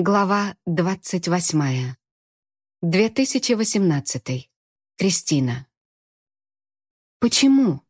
Глава 28. 2018. Кристина. Почему?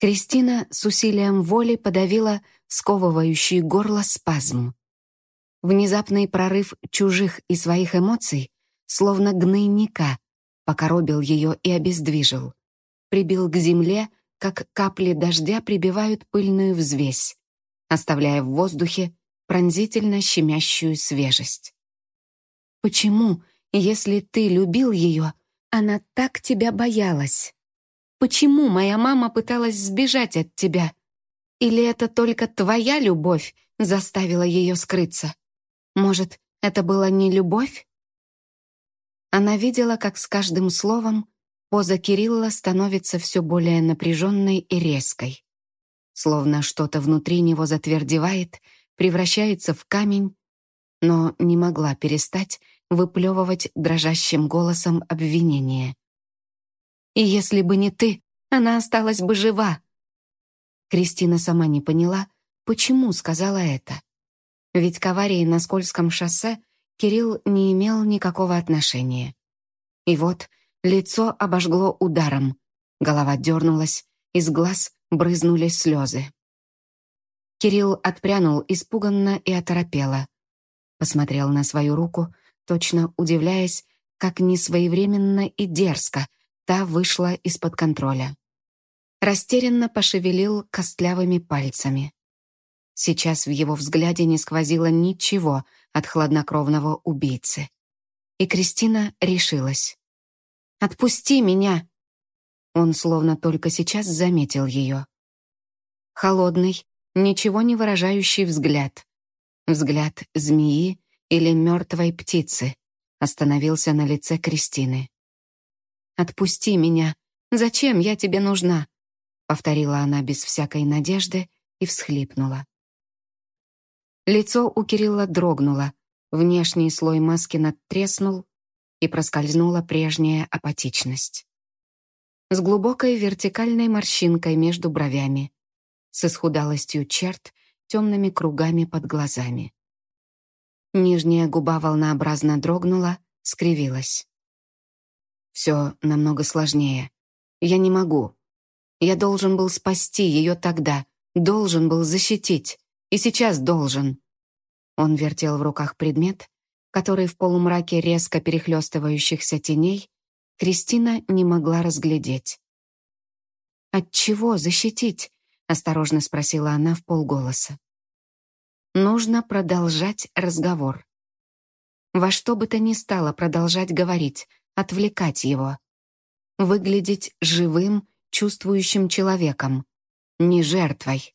Кристина с усилием воли подавила сковывающий горло спазм. Внезапный прорыв чужих и своих эмоций, словно гнойника, покоробил ее и обездвижил. Прибил к земле, как капли дождя прибивают пыльную взвесь, оставляя в воздухе пронзительно щемящую свежесть. Почему, если ты любил ее, она так тебя боялась? Почему моя мама пыталась сбежать от тебя? Или это только твоя любовь заставила ее скрыться? Может, это была не любовь? Она видела, как с каждым словом поза Кирилла становится все более напряженной и резкой. Словно что-то внутри него затвердевает превращается в камень, но не могла перестать выплевывать дрожащим голосом обвинение. «И если бы не ты, она осталась бы жива!» Кристина сама не поняла, почему сказала это. Ведь к аварии на скользком шоссе Кирилл не имел никакого отношения. И вот лицо обожгло ударом, голова дернулась, из глаз брызнули слезы. Кирилл отпрянул испуганно и оторопело. Посмотрел на свою руку, точно удивляясь, как несвоевременно и дерзко та вышла из-под контроля. Растерянно пошевелил костлявыми пальцами. Сейчас в его взгляде не сквозило ничего от хладнокровного убийцы. И Кристина решилась. «Отпусти меня!» Он словно только сейчас заметил ее. Холодный, ничего не выражающий взгляд. Взгляд змеи или мертвой птицы остановился на лице Кристины. «Отпусти меня! Зачем я тебе нужна?» повторила она без всякой надежды и всхлипнула. Лицо у Кирилла дрогнуло, внешний слой маски надтреснул, и проскользнула прежняя апатичность. С глубокой вертикальной морщинкой между бровями, с исхудалостью черт, темными кругами под глазами. Нижняя губа волнообразно дрогнула, скривилась. «Все намного сложнее. Я не могу. Я должен был спасти ее тогда, должен был защитить, и сейчас должен». Он вертел в руках предмет, который в полумраке резко перехлестывающихся теней Кристина не могла разглядеть. От чего защитить? — осторожно спросила она в полголоса. Нужно продолжать разговор. Во что бы то ни стало продолжать говорить, отвлекать его. Выглядеть живым, чувствующим человеком. Не жертвой.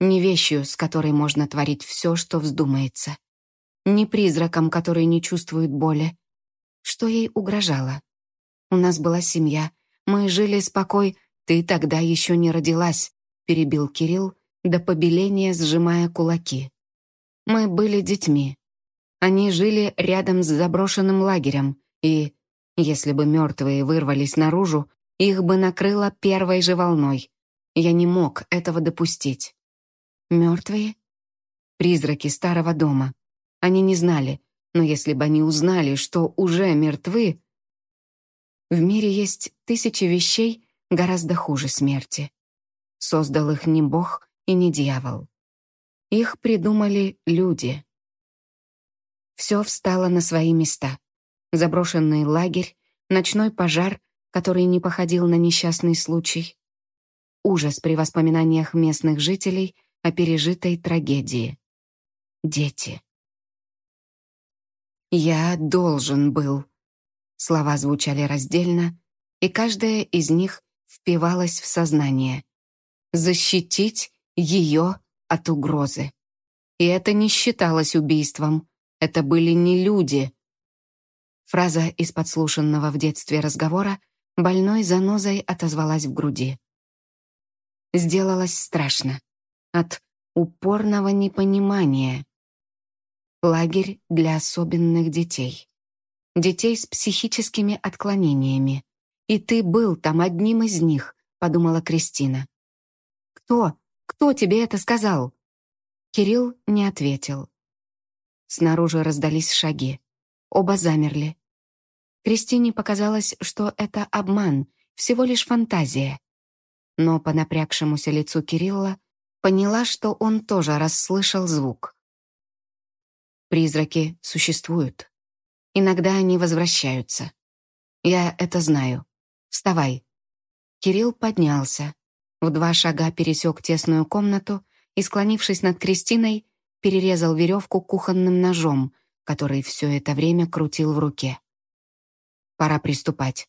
Не вещью, с которой можно творить все, что вздумается. Не призраком, который не чувствует боли. Что ей угрожало? У нас была семья. Мы жили спокой. Ты тогда еще не родилась перебил Кирилл, до побеления сжимая кулаки. «Мы были детьми. Они жили рядом с заброшенным лагерем, и, если бы мертвые вырвались наружу, их бы накрыло первой же волной. Я не мог этого допустить. Мертвые? Призраки старого дома. Они не знали, но если бы они узнали, что уже мертвы... В мире есть тысячи вещей гораздо хуже смерти. Создал их не бог и не дьявол. Их придумали люди. Все встало на свои места. Заброшенный лагерь, ночной пожар, который не походил на несчастный случай, ужас при воспоминаниях местных жителей о пережитой трагедии. Дети. «Я должен был». Слова звучали раздельно, и каждая из них впивалась в сознание защитить ее от угрозы. И это не считалось убийством. Это были не люди. Фраза из подслушанного в детстве разговора больной занозой отозвалась в груди. Сделалось страшно. От упорного непонимания. Лагерь для особенных детей. Детей с психическими отклонениями. И ты был там одним из них, подумала Кристина. «Кто? Кто тебе это сказал?» Кирилл не ответил. снаружи раздались шаги. Оба замерли. Кристине показалось, что это обман, всего лишь фантазия. Но по напрягшемуся лицу Кирилла поняла, что он тоже расслышал звук. Призраки существуют. Иногда они возвращаются. Я это знаю. Вставай. Кирилл поднялся. В два шага пересек тесную комнату и, склонившись над Кристиной, перерезал веревку кухонным ножом, который все это время крутил в руке. «Пора приступать.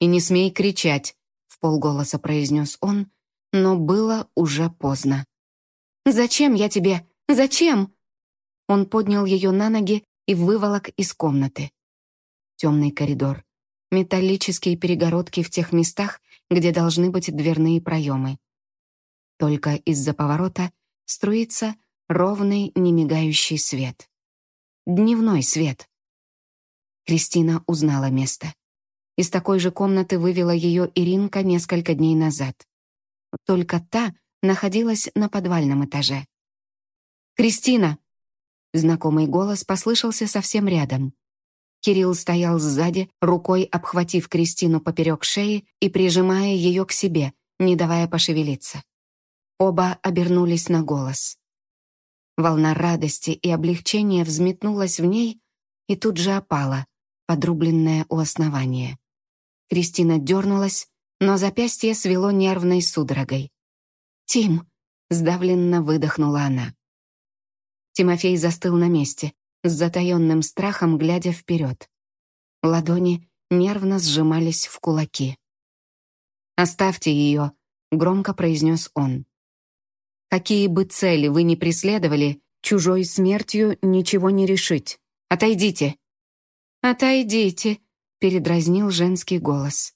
И не смей кричать», — в полголоса произнес он, но было уже поздно. «Зачем я тебе? Зачем?» Он поднял ее на ноги и выволок из комнаты. Темный коридор. Металлические перегородки в тех местах, где должны быть дверные проемы. Только из-за поворота струится ровный, немигающий свет. Дневной свет. Кристина узнала место. Из такой же комнаты вывела ее Иринка несколько дней назад. Только та находилась на подвальном этаже. «Кристина!» Знакомый голос послышался совсем рядом. Кирилл стоял сзади, рукой обхватив Кристину поперек шеи и прижимая ее к себе, не давая пошевелиться. Оба обернулись на голос. Волна радости и облегчения взметнулась в ней и тут же опала, подрубленная у основания. Кристина дернулась, но запястье свело нервной судорогой. «Тим!» — сдавленно выдохнула она. Тимофей застыл на месте, с затаённым страхом глядя вперед. Ладони нервно сжимались в кулаки. «Оставьте ее», — громко произнес он. «Какие бы цели вы ни преследовали, чужой смертью ничего не решить. Отойдите!» «Отойдите!» — передразнил женский голос.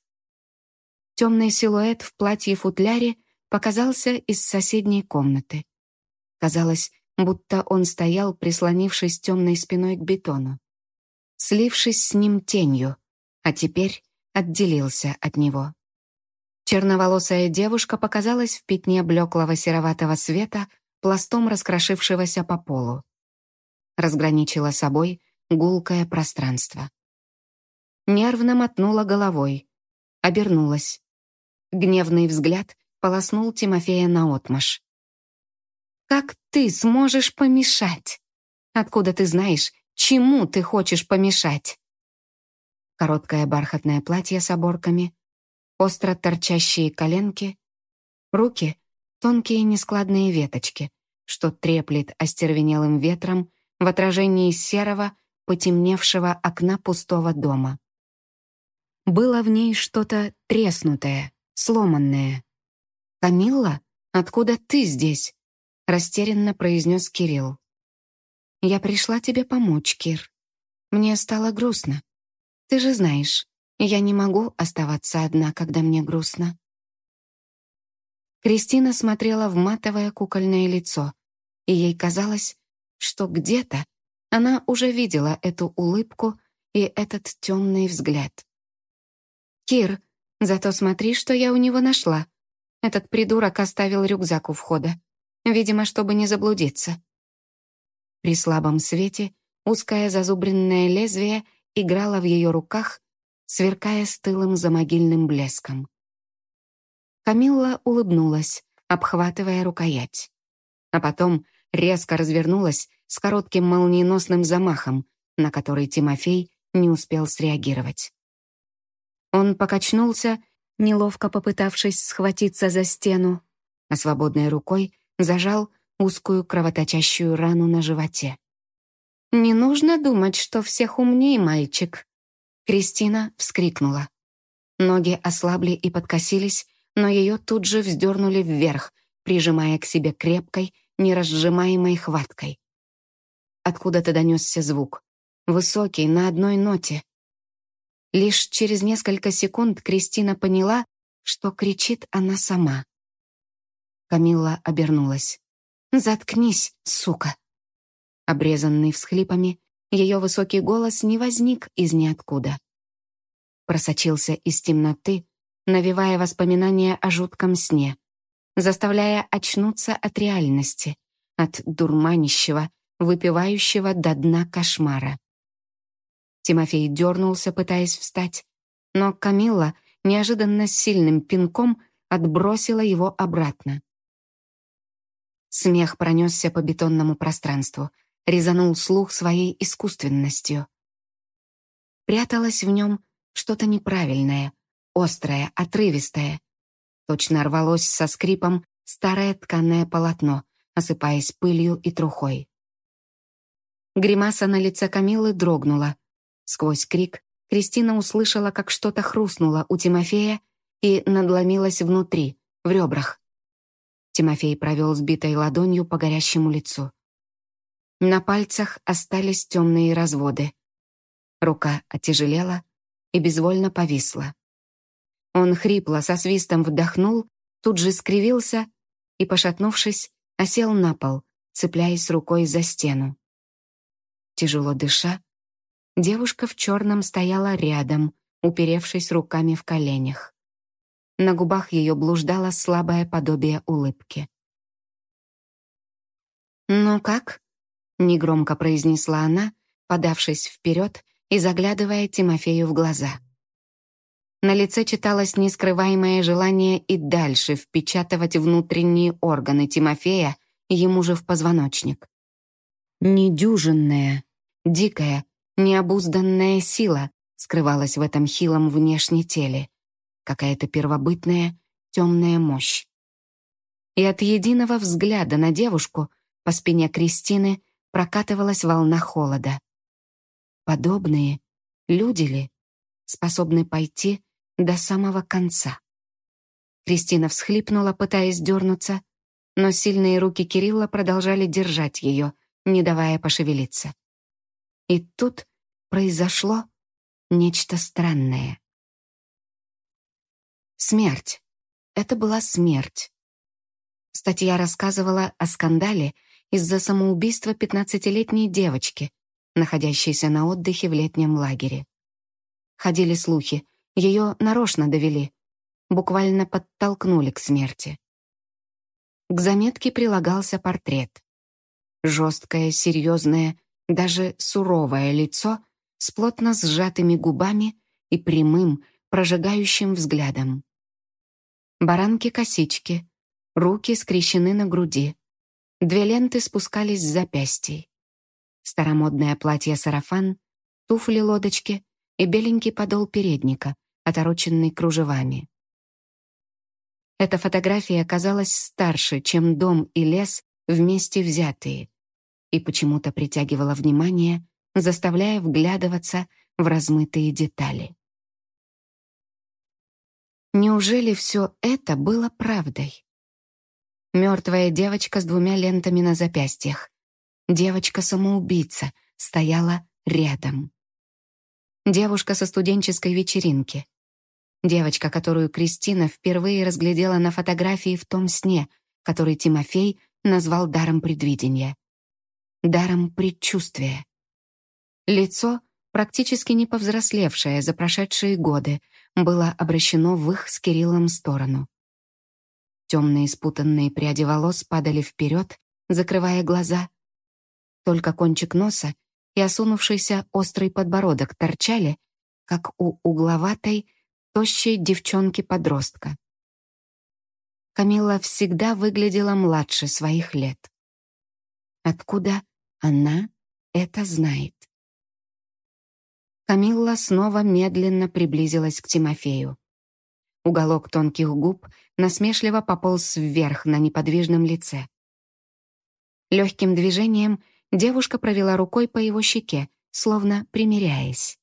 Темный силуэт в платье-футляре показался из соседней комнаты. Казалось, будто он стоял, прислонившись темной спиной к бетону, слившись с ним тенью, а теперь отделился от него. Черноволосая девушка показалась в пятне блеклого сероватого света, пластом раскрошившегося по полу. Разграничила собой гулкое пространство. Нервно мотнула головой, обернулась. Гневный взгляд полоснул Тимофея наотмашь. Как ты сможешь помешать? Откуда ты знаешь, чему ты хочешь помешать? Короткое бархатное платье с оборками, остро торчащие коленки, руки — тонкие нескладные веточки, что треплет остервенелым ветром в отражении серого, потемневшего окна пустого дома. Было в ней что-то треснутое, сломанное. «Камилла, откуда ты здесь?» — растерянно произнес Кирилл. «Я пришла тебе помочь, Кир. Мне стало грустно. Ты же знаешь, я не могу оставаться одна, когда мне грустно». Кристина смотрела в матовое кукольное лицо, и ей казалось, что где-то она уже видела эту улыбку и этот темный взгляд. «Кир, зато смотри, что я у него нашла. Этот придурок оставил рюкзак у входа видимо, чтобы не заблудиться. При слабом свете узкое зазубренное лезвие играло в ее руках, сверкая стылым замогильным блеском. Камилла улыбнулась, обхватывая рукоять. А потом резко развернулась с коротким молниеносным замахом, на который Тимофей не успел среагировать. Он покачнулся, неловко попытавшись схватиться за стену, а свободной рукой зажал узкую кровоточащую рану на животе. «Не нужно думать, что всех умней, мальчик!» Кристина вскрикнула. Ноги ослабли и подкосились, но ее тут же вздернули вверх, прижимая к себе крепкой, неразжимаемой хваткой. Откуда-то донесся звук. Высокий, на одной ноте. Лишь через несколько секунд Кристина поняла, что кричит она сама. Камилла обернулась. «Заткнись, сука!» Обрезанный всхлипами, ее высокий голос не возник из ниоткуда. Просочился из темноты, навевая воспоминания о жутком сне, заставляя очнуться от реальности, от дурманящего, выпивающего до дна кошмара. Тимофей дернулся, пытаясь встать, но Камилла неожиданно сильным пинком отбросила его обратно. Смех пронесся по бетонному пространству, резанул слух своей искусственностью. Пряталось в нем что-то неправильное, острое, отрывистое. Точно рвалось со скрипом старое тканое полотно, осыпаясь пылью и трухой. Гримаса на лице Камилы дрогнула. Сквозь крик Кристина услышала, как что-то хрустнуло у Тимофея и надломилось внутри, в ребрах. Тимофей провел сбитой ладонью по горящему лицу. На пальцах остались темные разводы. Рука отяжелела и безвольно повисла. Он хрипло, со свистом вдохнул, тут же скривился и, пошатнувшись, осел на пол, цепляясь рукой за стену. Тяжело дыша, девушка в черном стояла рядом, уперевшись руками в коленях. На губах ее блуждало слабое подобие улыбки. «Ну как?» — негромко произнесла она, подавшись вперед и заглядывая Тимофею в глаза. На лице читалось нескрываемое желание и дальше впечатывать внутренние органы Тимофея ему же в позвоночник. Недюжинная, дикая, необузданная сила скрывалась в этом хилом внешне теле. Какая-то первобытная, темная мощь. И от единого взгляда на девушку по спине Кристины прокатывалась волна холода. Подобные люди ли способны пойти до самого конца. Кристина всхлипнула, пытаясь дернуться, но сильные руки Кирилла продолжали держать ее, не давая пошевелиться. И тут произошло нечто странное. Смерть. Это была смерть. Статья рассказывала о скандале из-за самоубийства 15-летней девочки, находящейся на отдыхе в летнем лагере. Ходили слухи, ее нарочно довели, буквально подтолкнули к смерти. К заметке прилагался портрет. Жесткое, серьезное, даже суровое лицо с плотно сжатыми губами и прямым, прожигающим взглядом. Баранки-косички, руки скрещены на груди, две ленты спускались с запястьей. Старомодное платье-сарафан, туфли-лодочки и беленький подол передника, отороченный кружевами. Эта фотография казалась старше, чем дом и лес вместе взятые, и почему-то притягивала внимание, заставляя вглядываться в размытые детали. Неужели все это было правдой? Мертвая девочка с двумя лентами на запястьях. Девочка-самоубийца стояла рядом. Девушка со студенческой вечеринки. Девочка, которую Кристина впервые разглядела на фотографии в том сне, который Тимофей назвал даром предвидения. Даром предчувствия. Лицо, практически не повзрослевшее за прошедшие годы, было обращено в их с Кириллом сторону. Темные спутанные пряди волос падали вперед, закрывая глаза. Только кончик носа и осунувшийся острый подбородок торчали, как у угловатой, тощей девчонки-подростка. Камила всегда выглядела младше своих лет. Откуда она это знает? Камилла снова медленно приблизилась к Тимофею. Уголок тонких губ насмешливо пополз вверх на неподвижном лице. Легким движением девушка провела рукой по его щеке, словно примиряясь.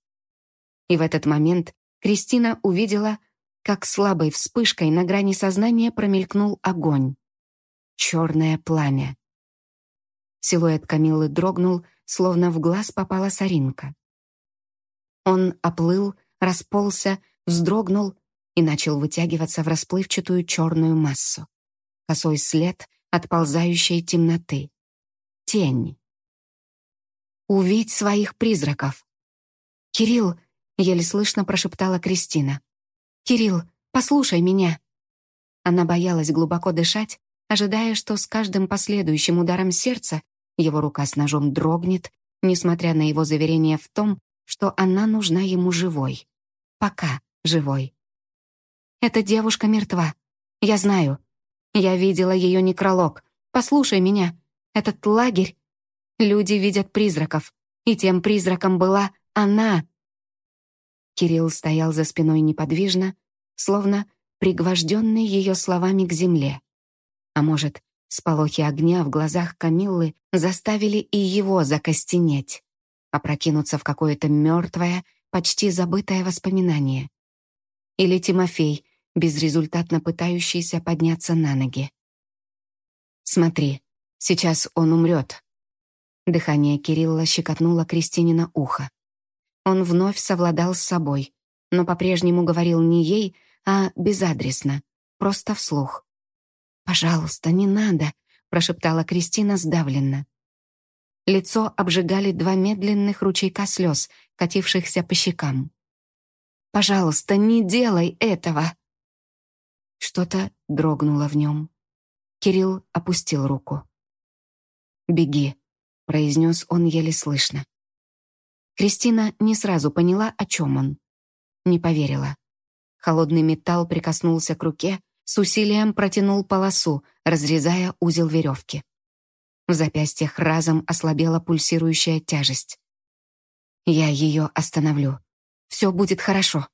И в этот момент Кристина увидела, как слабой вспышкой на грани сознания промелькнул огонь. Черное пламя. Силуэт Камиллы дрогнул, словно в глаз попала соринка. Он оплыл, расползся, вздрогнул и начал вытягиваться в расплывчатую черную массу. Косой след отползающей темноты. Тень. «Увидь своих призраков!» «Кирилл!» Еле слышно прошептала Кристина. «Кирилл, послушай меня!» Она боялась глубоко дышать, ожидая, что с каждым последующим ударом сердца Его рука с ножом дрогнет, несмотря на его заверение в том, что она нужна ему живой. Пока живой. Эта девушка мертва. Я знаю. Я видела ее некролог. Послушай меня. Этот лагерь... Люди видят призраков. И тем призраком была она. Кирилл стоял за спиной неподвижно, словно пригвожденный ее словами к земле. А может, сполохи огня в глазах Камиллы заставили и его закостенеть, опрокинуться в какое-то мертвое, почти забытое воспоминание. Или Тимофей, безрезультатно пытающийся подняться на ноги. «Смотри, сейчас он умрет». Дыхание Кирилла щекотнуло Кристине на ухо. Он вновь совладал с собой, но по-прежнему говорил не ей, а безадресно, просто вслух. «Пожалуйста, не надо», — прошептала Кристина сдавленно. Лицо обжигали два медленных ручейка слез, катившихся по щекам. «Пожалуйста, не делай этого!» Что-то дрогнуло в нем. Кирилл опустил руку. «Беги», — произнес он еле слышно. Кристина не сразу поняла, о чем он. Не поверила. Холодный металл прикоснулся к руке, с усилием протянул полосу, разрезая узел веревки. В запястьях разом ослабела пульсирующая тяжесть. «Я ее остановлю. Все будет хорошо».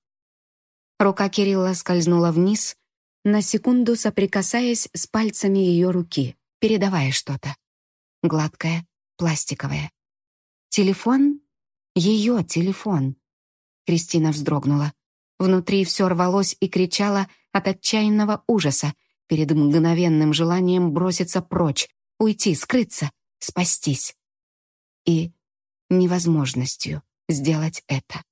Рука Кирилла скользнула вниз, на секунду соприкасаясь с пальцами ее руки, передавая что-то. Гладкое, пластиковое. Телефон? Ее телефон. Кристина вздрогнула. Внутри все рвалось и кричало от отчаянного ужаса перед мгновенным желанием броситься прочь, уйти, скрыться, спастись. И невозможностью сделать это.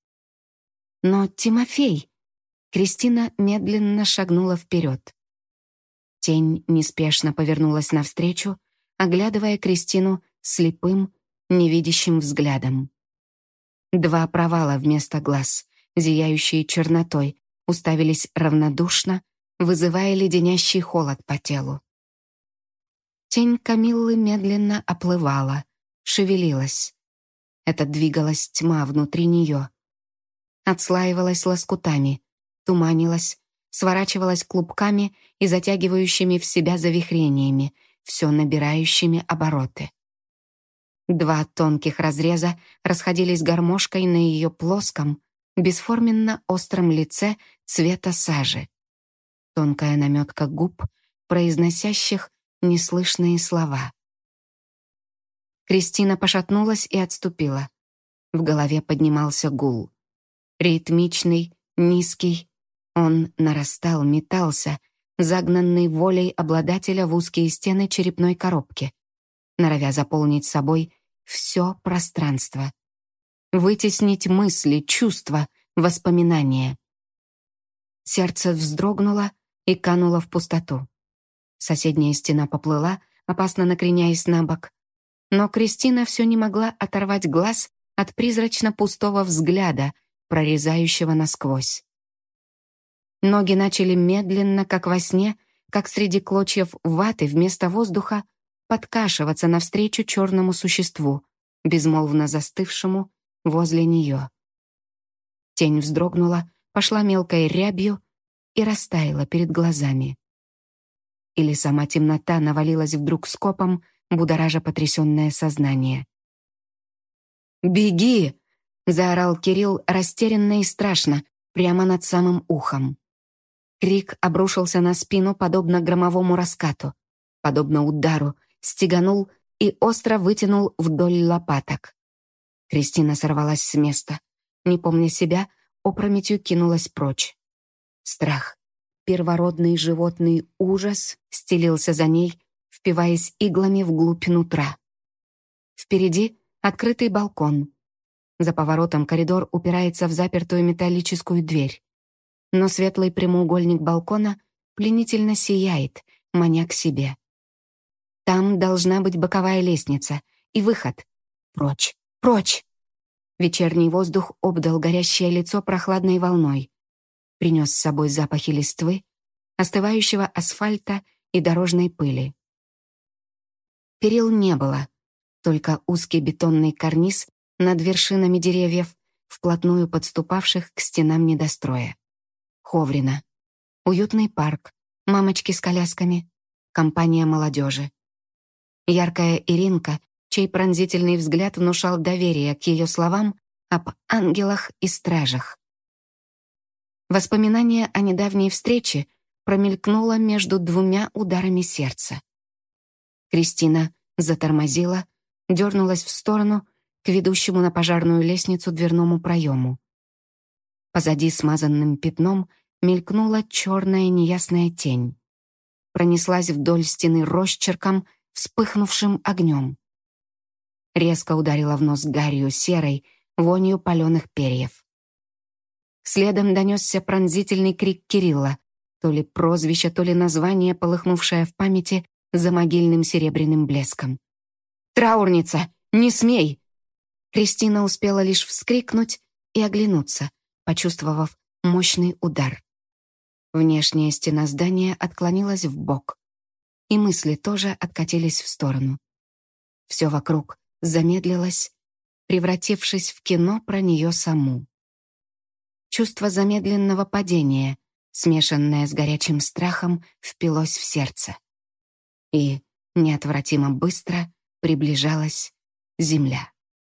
Но Тимофей... Кристина медленно шагнула вперед. Тень неспешно повернулась навстречу, оглядывая Кристину слепым, невидящим взглядом. Два провала вместо глаз, зияющие чернотой, уставились равнодушно, вызывая леденящий холод по телу. Тень Камиллы медленно оплывала, шевелилась. Это двигалась тьма внутри нее. Отслаивалась лоскутами, туманилась, сворачивалась клубками и затягивающими в себя завихрениями, все набирающими обороты. Два тонких разреза расходились гармошкой на ее плоском, бесформенно остром лице цвета сажи. Тонкая наметка губ, произносящих неслышные слова. Кристина пошатнулась и отступила. В голове поднимался гул. Ритмичный, низкий. Он нарастал, метался, загнанный волей обладателя в узкие стены черепной коробки норовя заполнить собой все пространство. Вытеснить мысли, чувства, воспоминания. Сердце вздрогнуло и кануло в пустоту. Соседняя стена поплыла, опасно накреняясь на бок. Но Кристина все не могла оторвать глаз от призрачно-пустого взгляда, прорезающего насквозь. Ноги начали медленно, как во сне, как среди клочьев ваты вместо воздуха, подкашиваться навстречу черному существу, безмолвно застывшему возле нее. Тень вздрогнула, пошла мелкой рябью и растаяла перед глазами. Или сама темнота навалилась вдруг скопом, будоража потрясенное сознание. «Беги!» — заорал Кирилл растерянно и страшно, прямо над самым ухом. Крик обрушился на спину, подобно громовому раскату, подобно удару, стеганул и остро вытянул вдоль лопаток. Кристина сорвалась с места. Не помня себя, опрометью кинулась прочь. Страх, первородный животный ужас стелился за ней, впиваясь иглами вглубь нутра. Впереди открытый балкон. За поворотом коридор упирается в запертую металлическую дверь. Но светлый прямоугольник балкона пленительно сияет, маня к себе. Там должна быть боковая лестница и выход. Прочь, прочь! Вечерний воздух обдал горящее лицо прохладной волной. Принес с собой запахи листвы, остывающего асфальта и дорожной пыли. Перил не было. только узкий бетонный карниз над вершинами деревьев, вплотную подступавших к стенам недостроя. Ховрина. Уютный парк, мамочки с колясками, компания молодежи. Яркая Иринка, чей пронзительный взгляд внушал доверие к ее словам об ангелах и стражах. Воспоминание о недавней встрече промелькнуло между двумя ударами сердца. Кристина затормозила, дернулась в сторону к ведущему на пожарную лестницу дверному проему. Позади смазанным пятном мелькнула черная неясная тень. Пронеслась вдоль стены росчерком, вспыхнувшим огнем. Резко ударила в нос гарью серой, вонью паленых перьев. Следом донесся пронзительный крик Кирилла, то ли прозвище, то ли название, полыхнувшее в памяти за могильным серебряным блеском. «Траурница! Не смей!» Кристина успела лишь вскрикнуть и оглянуться, почувствовав мощный удар. Внешняя стена здания отклонилась в бок, и мысли тоже откатились в сторону. Все вокруг замедлилось, превратившись в кино про нее саму. Чувство замедленного падения, смешанное с горячим страхом, впилось в сердце. И неотвратимо быстро приближалась земля.